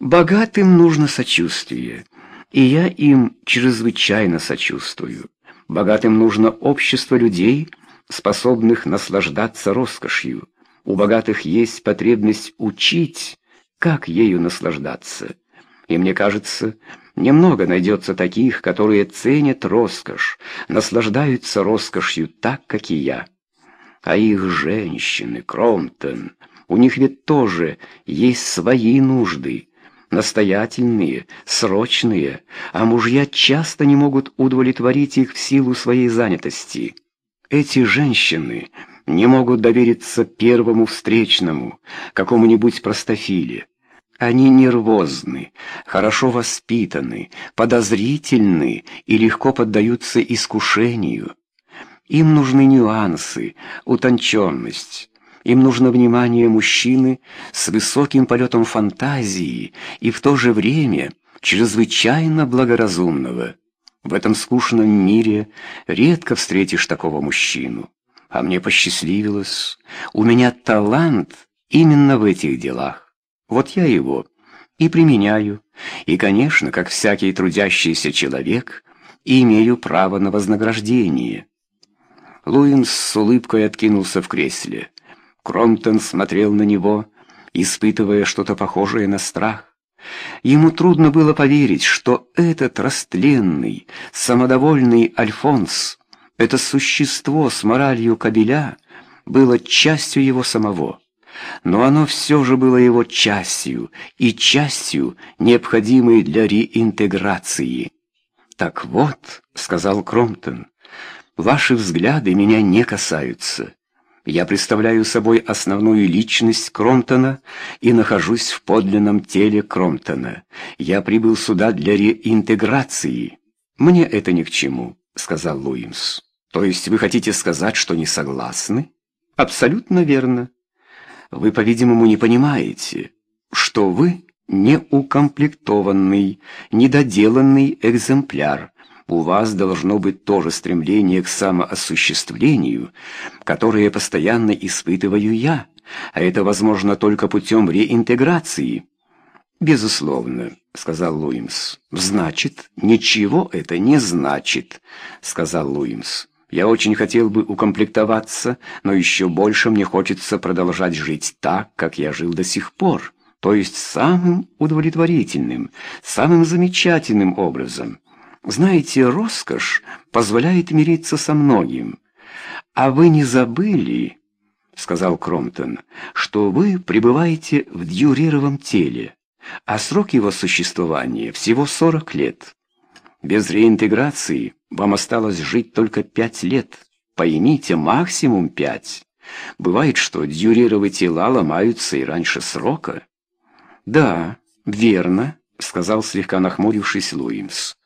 Богатым нужно сочувствие, и я им чрезвычайно сочувствую. Богатым нужно общество людей, способных наслаждаться роскошью. У богатых есть потребность учить, как ею наслаждаться. И мне кажется, немного найдется таких, которые ценят роскошь, наслаждаются роскошью так, как и я. А их женщины, Кромптон, у них ведь тоже есть свои нужды, настоятельные, срочные, а мужья часто не могут удовлетворить их в силу своей занятости. Эти женщины не могут довериться первому встречному, какому-нибудь простофиле. Они нервозны, хорошо воспитаны, подозрительны и легко поддаются искушению. Им нужны нюансы, утонченность. Им нужно внимание мужчины с высоким полетом фантазии и в то же время чрезвычайно благоразумного. В этом скучном мире редко встретишь такого мужчину. А мне посчастливилось. У меня талант именно в этих делах. Вот я его и применяю. И, конечно, как всякий трудящийся человек, имею право на вознаграждение. Луинс с улыбкой откинулся в кресле. Кромптон смотрел на него, испытывая что-то похожее на страх. Ему трудно было поверить, что этот растленный, самодовольный Альфонс, это существо с моралью кобеля, было частью его самого. Но оно все же было его частью, и частью, необходимой для реинтеграции. «Так вот», — сказал Кромптон, Ваши взгляды меня не касаются. Я представляю собой основную личность Кромтона и нахожусь в подлинном теле Кромтона. Я прибыл сюда для реинтеграции. Мне это ни к чему, сказал Луимс. То есть вы хотите сказать, что не согласны? Абсолютно верно. Вы, по-видимому, не понимаете, что вы неукомплектованный, недоделанный экземпляр, у вас должно быть то же стремление к самоосуществлению, которое постоянно испытываю я, а это возможно только путем реинтеграции. «Безусловно», — сказал Луимс. «Значит, ничего это не значит», — сказал Луимс. «Я очень хотел бы укомплектоваться, но еще больше мне хочется продолжать жить так, как я жил до сих пор, то есть самым удовлетворительным, самым замечательным образом». Знаете, роскошь позволяет мириться со многим. А вы не забыли, — сказал Кромтон, — что вы пребываете в дьюреровом теле, а срок его существования всего сорок лет. Без реинтеграции вам осталось жить только пять лет. Поймите, максимум пять. Бывает, что дьюреровые тела ломаются и раньше срока. «Да, верно», — сказал слегка нахмурившись Луимс.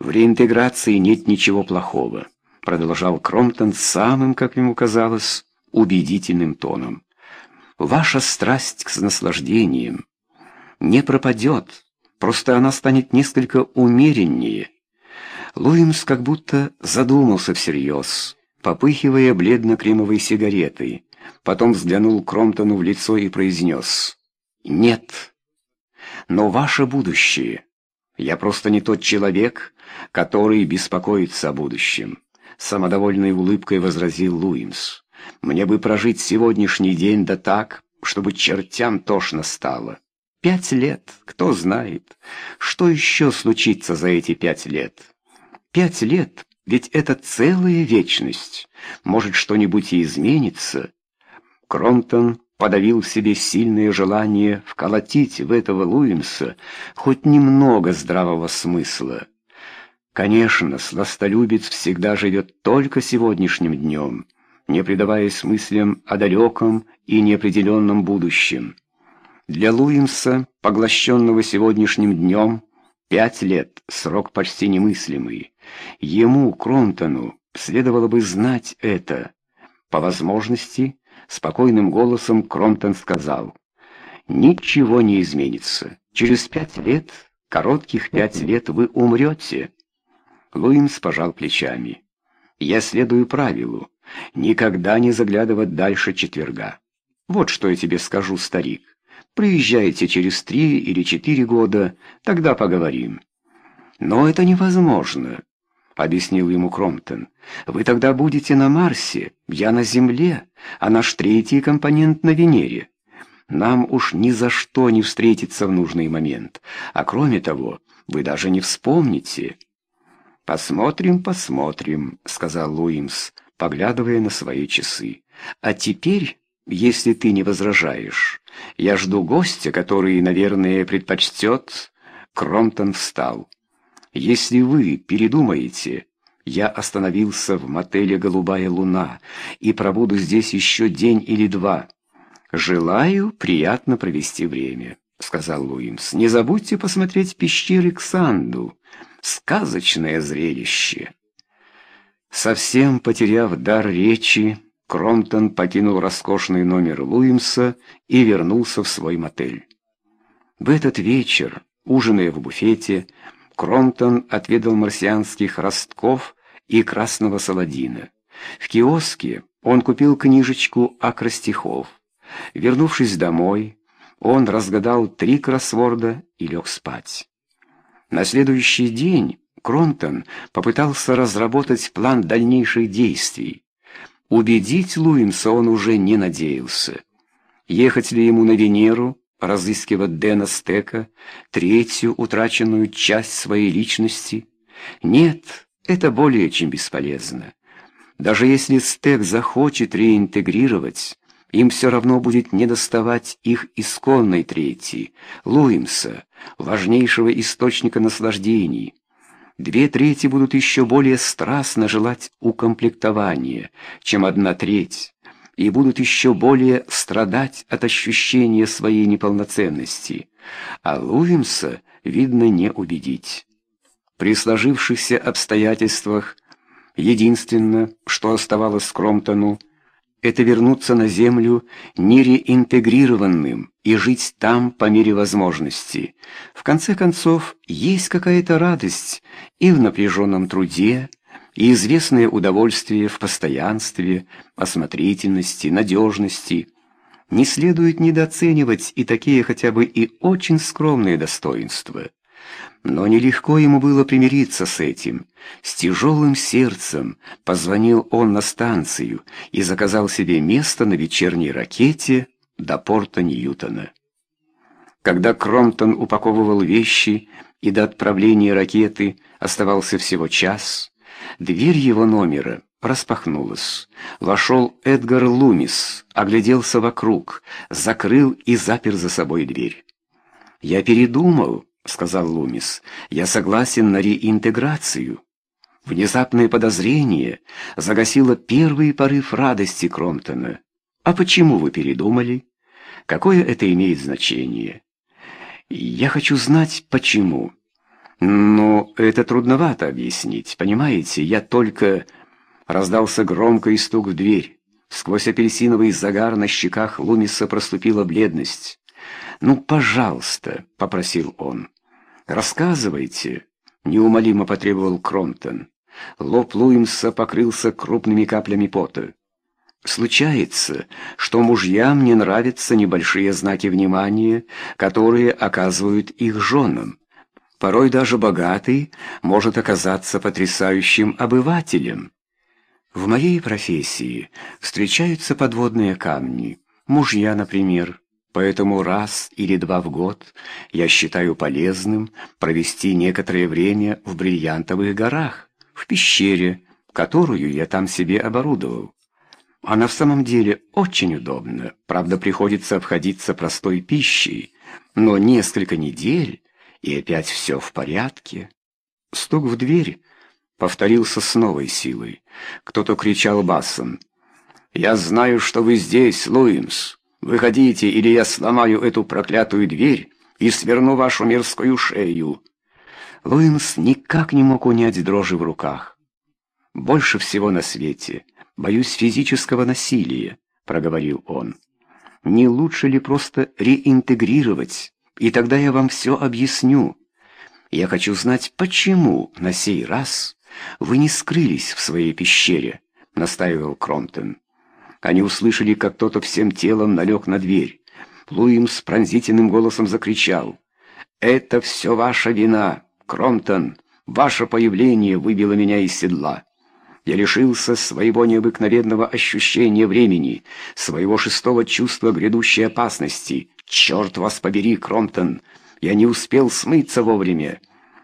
В реинтеграции нет ничего плохого, продолжал Кромптон самым, как ему казалось, убедительным тоном. Ваша страсть к наслаждениям не пропадет, просто она станет несколько умереннее. Луимс как будто задумался всерьез, попыхивая бледно-кремовой сигаретой, потом взглянул Кромптону в лицо и произнес «Нет, но ваше будущее». Я просто не тот человек, который беспокоится о будущем. Самодовольной улыбкой возразил Луимс. Мне бы прожить сегодняшний день да так, чтобы чертям тошно стало. Пять лет, кто знает, что еще случится за эти пять лет. Пять лет, ведь это целая вечность. Может, что-нибудь и изменится. Кромтон подавил в себе сильное желание вколотить в этого Луимса хоть немного здравого смысла. Конечно, сластолюбец всегда живет только сегодняшним днем, не предаваясь мыслям о далеком и неопределенном будущем. Для Луимса, поглощенного сегодняшним днем, пять лет — срок почти немыслимый. Ему, Кромтону, следовало бы знать это. По возможности, Спокойным голосом Кромтон сказал, «Ничего не изменится. Через пять лет, коротких пять лет, вы умрете». Луинс пожал плечами. «Я следую правилу. Никогда не заглядывать дальше четверга. Вот что я тебе скажу, старик. Приезжайте через три или четыре года, тогда поговорим». «Но это невозможно», — объяснил ему Кромптон. «Вы тогда будете на Марсе, я на Земле, а наш третий компонент на Венере. Нам уж ни за что не встретиться в нужный момент, а кроме того, вы даже не вспомните». «Посмотрим, посмотрим», — сказал Луимс, поглядывая на свои часы. «А теперь, если ты не возражаешь, я жду гостя, который, наверное, предпочтет...» Кромтон встал. «Если вы передумаете...» Я остановился в мотеле «Голубая луна» и пробуду здесь еще день или два. Желаю приятно провести время, — сказал Луимс. Не забудьте посмотреть пещеры Ксанду. Сказочное зрелище. Совсем потеряв дар речи, Кромтон покинул роскошный номер Луимса и вернулся в свой мотель. В этот вечер, ужиная в буфете, Кромтон отведал марсианских ростков и красного саладина. В киоске он купил книжечку акростихов. Вернувшись домой, он разгадал три кроссворда и лег спать. На следующий день Кромтон попытался разработать план дальнейших действий. Убедить Луимса он уже не надеялся. Ехать ли ему на Венеру, разыскивать Дэна Стека, третью утраченную часть своей личности? Нет, это более чем бесполезно. Даже если Стек захочет реинтегрировать, им все равно будет недоставать их исконной трети, Луимса, важнейшего источника наслаждений. Две трети будут еще более страстно желать укомплектования, чем одна треть, и будут еще более страдать от ощущения своей неполноценности, а Луимса, видно, не убедить. При сложившихся обстоятельствах единственное, что оставалось Кромтону, это вернуться на Землю нереинтегрированным и жить там по мере возможности. В конце концов, есть какая-то радость и в напряженном труде, и известное удовольствие в постоянстве, осмотрительности, надежности. Не следует недооценивать и такие хотя бы и очень скромные достоинства. Но нелегко ему было примириться с этим. С тяжелым сердцем позвонил он на станцию и заказал себе место на вечерней ракете до порта Ньютона. Когда Кромптон упаковывал вещи и до отправления ракеты оставался всего час, дверь его номера распахнулась. Вошел Эдгар Лумис, огляделся вокруг, закрыл и запер за собой дверь. «Я передумал», — сказал Лумис. «Я согласен на реинтеграцию». Внезапное подозрение загасило первый порыв радости Кромптона. «А почему вы передумали? Какое это имеет значение?» «Я хочу знать, почему». «Но это трудновато объяснить, понимаете? Я только...» Раздался громкий стук в дверь. Сквозь апельсиновый загар на щеках Лумиса проступила бледность. «Ну, пожалуйста», — попросил он. «Рассказывайте», — неумолимо потребовал Кромптон. Лоб Луимса покрылся крупными каплями пота. Случается, что мужьям не нравятся небольшие знаки внимания, которые оказывают их женам. Порой даже богатый может оказаться потрясающим обывателем. В моей профессии встречаются подводные камни, мужья, например, Поэтому раз или два в год я считаю полезным провести некоторое время в Бриллиантовых горах, в пещере, которую я там себе оборудовал. Она в самом деле очень удобна, правда приходится обходиться простой пищей, но несколько недель, и опять все в порядке. Стук в дверь повторился с новой силой. Кто-то кричал басом. «Я знаю, что вы здесь, Луимс!» Выходите, или я сломаю эту проклятую дверь и сверну вашу мерзкую шею». Луинс никак не мог унять дрожи в руках. «Больше всего на свете боюсь физического насилия», — проговорил он. «Не лучше ли просто реинтегрировать, и тогда я вам все объясню. Я хочу знать, почему на сей раз вы не скрылись в своей пещере», — настаивал Кромптон. Они услышали, как кто-то всем телом налег на дверь. Луим с пронзительным голосом закричал. «Это все ваша вина, Кромтон! Ваше появление выбило меня из седла!» Я лишился своего необыкновенного ощущения времени, своего шестого чувства грядущей опасности. Черт вас побери, Кромтон! Я не успел смыться вовремя.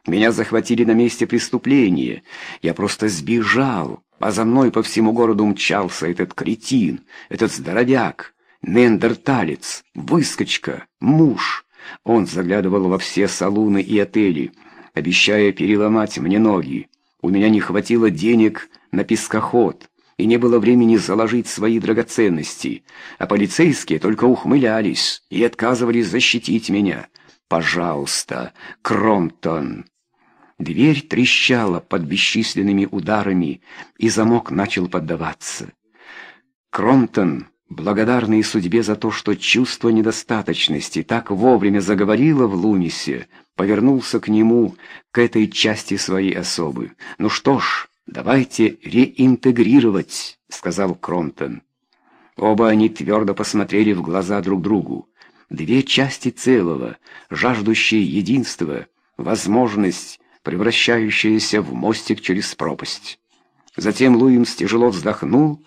Меня захватили на месте преступления. Я просто сбежал, а за мной по всему городу мчался этот кретин, этот здоровяк, неандерталец, выскочка, муж. Он заглядывал во все салуны и отели, обещая переломать мне ноги. У меня не хватило денег на пескоход, и не было времени заложить свои драгоценности, а полицейские только ухмылялись и отказывались защитить меня. «Пожалуйста, Кромтон!» Дверь трещала под бесчисленными ударами, и замок начал поддаваться. Кромтон, благодарный судьбе за то, что чувство недостаточности так вовремя заговорило в Лумисе, повернулся к нему, к этой части своей особы. «Ну что ж, давайте реинтегрировать», — сказал Кромтон. Оба они твердо посмотрели в глаза друг другу. Две части целого, жаждущие единства, возможность превращающаяся в мостик через пропасть. Затем Луимс тяжело вздохнул,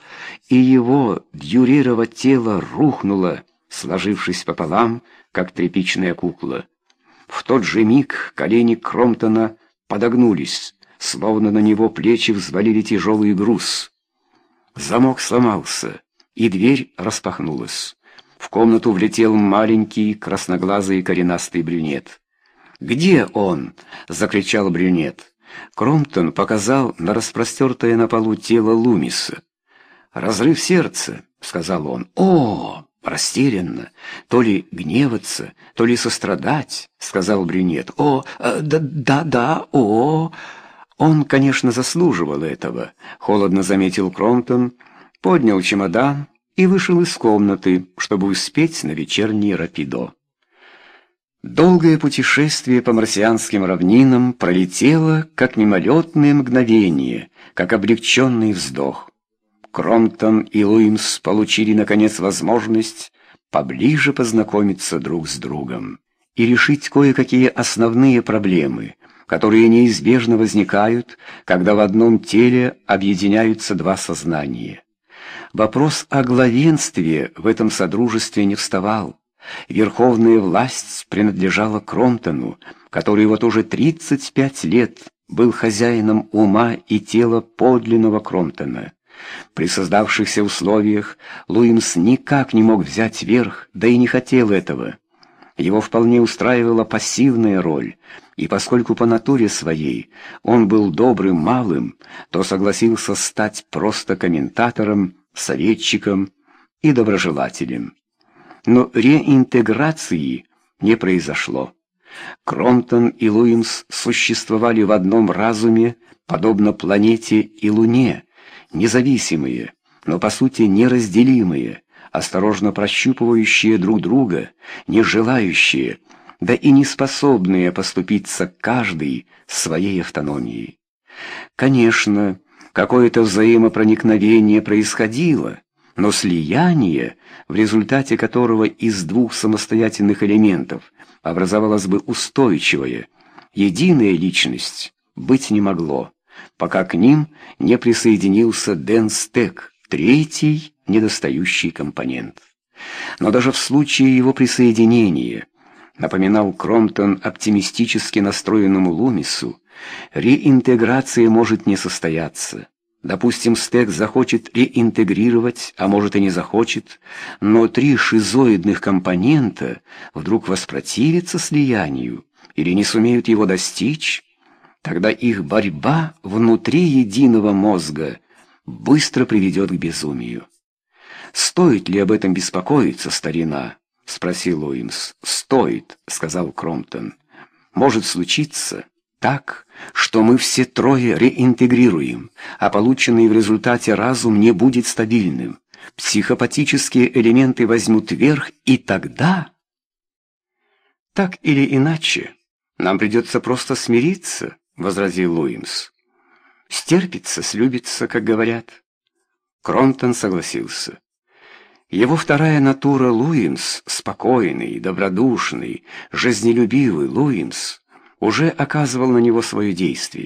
и его дюрирово тело рухнуло, сложившись пополам, как тряпичная кукла. В тот же миг колени Кромтона подогнулись, словно на него плечи взвалили тяжелый груз. Замок сломался, и дверь распахнулась. В комнату влетел маленький красноглазый коренастый брюнет. «Где он?» — закричал брюнет. Кромптон показал на распростертое на полу тело Лумиса. «Разрыв сердца», — сказал он. «О!» растерянно, то ли гневаться, то ли сострадать, — сказал брюнет. «О, да-да-да, э, о!» Он, конечно, заслуживал этого, — холодно заметил Кромптон, поднял чемодан и вышел из комнаты, чтобы успеть на вечерний рапидо. Долгое путешествие по марсианским равнинам пролетело, как мимолетное мгновение, как облегченный вздох. Кромтон и Луимс получили, наконец, возможность поближе познакомиться друг с другом и решить кое-какие основные проблемы, которые неизбежно возникают, когда в одном теле объединяются два сознания. Вопрос о главенстве в этом содружестве не вставал. Верховная власть принадлежала Кромтону, который вот уже 35 лет был хозяином ума и тела подлинного Кромтона. При создавшихся условиях Луимс никак не мог взять верх, да и не хотел этого. Его вполне устраивала пассивная роль, и поскольку по натуре своей он был добрым малым, то согласился стать просто комментатором, советчиком и доброжелателем но реинтеграции не произошло. Кромтон и Луимс существовали в одном разуме, подобно планете и Луне, независимые, но по сути неразделимые, осторожно прощупывающие друг друга, не желающие, да и не способные поступиться каждый своей автономией. Конечно, какое-то взаимопроникновение происходило, но слияние, в результате которого из двух самостоятельных элементов образовалась бы устойчивая, единая личность, быть не могло, пока к ним не присоединился Дэн Стек, третий недостающий компонент. Но даже в случае его присоединения, напоминал Кромтон оптимистически настроенному Лумису, реинтеграция может не состояться. Допустим, стек захочет реинтегрировать, а может и не захочет, но три шизоидных компонента вдруг воспротивятся слиянию или не сумеют его достичь, тогда их борьба внутри единого мозга быстро приведет к безумию. «Стоит ли об этом беспокоиться, старина?» — спросил Уимс. «Стоит», — сказал Кромптон. «Может случиться, так, что мы все трое реинтегрируем, а полученный в результате разум не будет стабильным. Психопатические элементы возьмут верх, и тогда... Так или иначе, нам придется просто смириться, — возразил Луимс. Стерпится, слюбится, как говорят. Кромтон согласился. Его вторая натура Луинс, спокойный, добродушный, жизнелюбивый Луинс, уже оказывал на него свое действие.